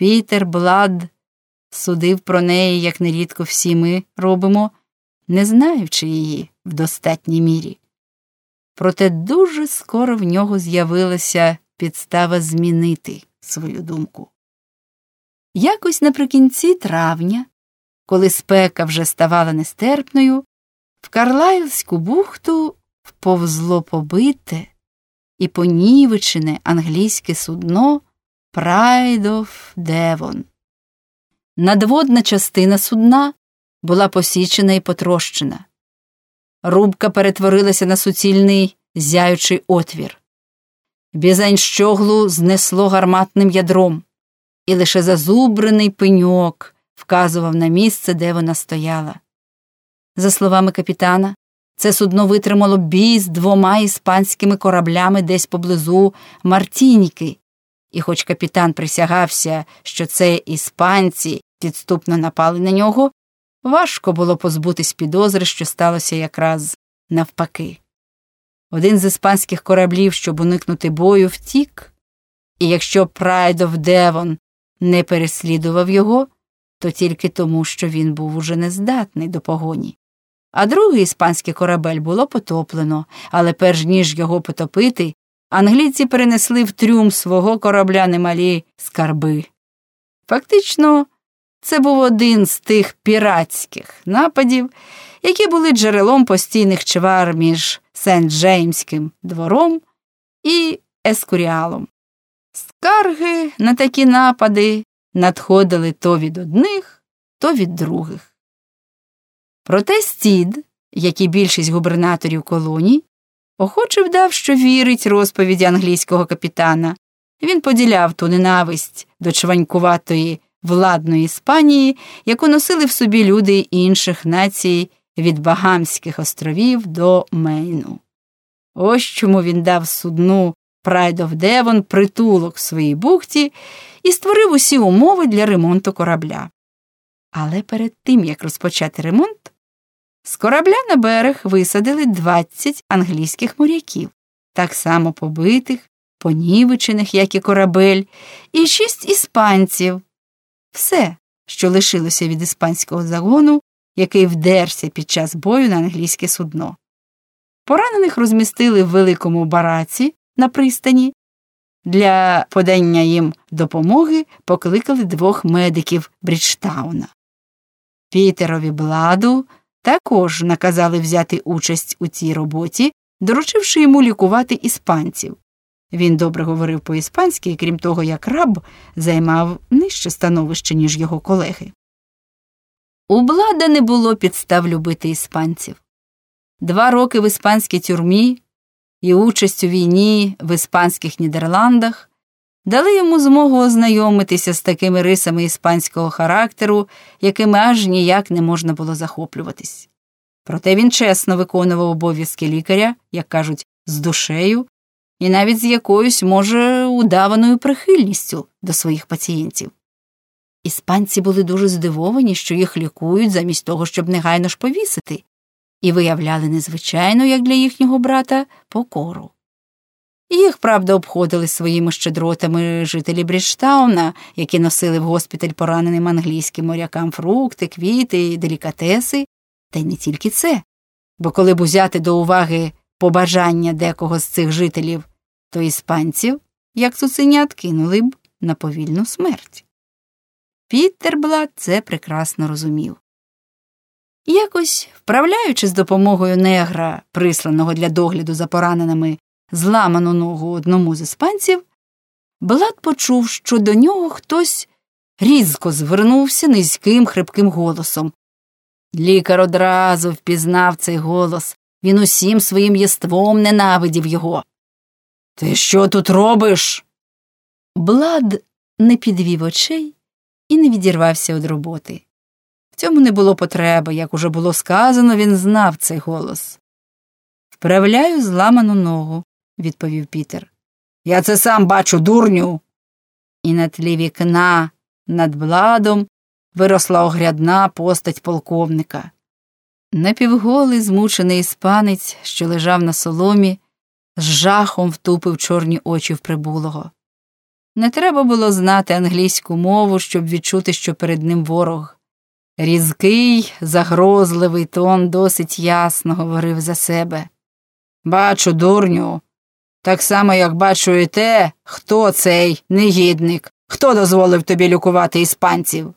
Пітер Блад судив про неї, як нерідко всі ми робимо, не знаючи її в достатній мірі. Проте дуже скоро в нього з'явилася підстава змінити свою думку. Якось наприкінці травня, коли спека вже ставала нестерпною, в Карлайлську бухту вповзло побите і понівечене англійське судно Of Devon. Надводна частина судна була посічена і потрощена. Рубка перетворилася на суцільний зяючий отвір. Бізань щоглу знесло гарматним ядром, і лише зазубрений пеньок вказував на місце, де вона стояла. За словами капітана, це судно витримало бій з двома іспанськими кораблями десь поблизу Мартініки, і, хоч капітан присягався, що це іспанці підступно напали на нього, важко було позбутись підозри, що сталося якраз навпаки. Один з іспанських кораблів, щоб уникнути бою, втік, і якщо of Devon не переслідував його, то тільки тому, що він був уже нездатний до погоні. А другий іспанський корабель було потоплено, але перш ніж його потопити, англійці перенесли в трюм свого корабля немалі скарби. Фактично, це був один з тих піратських нападів, які були джерелом постійних чвар між сент Джеймським двором і Ескуріалом. Скарги на такі напади надходили то від одних, то від других. Проте стід, як і більшість губернаторів колоній, охоче вдав, що вірить розповіді англійського капітана. Він поділяв ту ненависть до чванькуватої владної Іспанії, яку носили в собі люди інших націй від Багамських островів до Мейну. Ось чому він дав судну of Devon притулок в своїй бухті і створив усі умови для ремонту корабля. Але перед тим, як розпочати ремонт, з корабля на берег висадили 20 англійських моряків, так само побитих, понівечених, як і корабель, і шість іспанців. Все, що лишилося від іспанського загону, який вдерся під час бою на англійське судно. Поранених розмістили в великому бараці на пристані. Для подання їм допомоги покликали двох медиків Бріджтауна. Пітерові Бладу також наказали взяти участь у цій роботі, доручивши йому лікувати іспанців. Він добре говорив по іспанськи і, крім того, як раб, займав нижче становище, ніж його колеги. У Блада не було підстав любити іспанців. Два роки в іспанській тюрмі і участь у війні в іспанських Нідерландах дали йому змогу ознайомитися з такими рисами іспанського характеру, якими аж ніяк не можна було захоплюватись. Проте він чесно виконував обов'язки лікаря, як кажуть, з душею, і навіть з якоюсь, може, удаваною прихильністю до своїх пацієнтів. Іспанці були дуже здивовані, що їх лікують замість того, щоб негайно ж повісити, і виявляли незвичайно, як для їхнього брата, покору. Їх, правда, обходили своїми щедротами жителі Бріджтауна, які носили в госпіталь пораненим англійським морякам фрукти, квіти делікатеси, та й не тільки це. Бо коли б узяти до уваги побажання декого з цих жителів, то іспанців, як цуценят, кинули б на повільну смерть. Піттерблат це прекрасно розумів. Якось, вправляючи з допомогою негра, присланого для догляду за пораненими зламану ногу одному з іспанців, Блад почув, що до нього хтось різко звернувся низьким хрипким голосом. Лікар одразу впізнав цей голос, він усім своїм єством ненавидів його. Ти що тут робиш? Блад не підвів очей і не відірвався від роботи. В цьому не було потреби, як уже було сказано, він знав цей голос. Вправляю зламану ногу, відповів Пітер. Я це сам бачу, дурню. І на тлі вікна над бладом виросла огрядна постать полковника. Напівголий змучений іспанець, що лежав на соломі, з жахом втупив чорні очі в прибулого. Не треба було знати англійську мову, щоб відчути, що перед ним ворог. Різкий, загрозливий тон досить ясно говорив за себе. Бачу, дурню, так само, як бачу і те, хто цей негідник, хто дозволив тобі лікувати іспанців.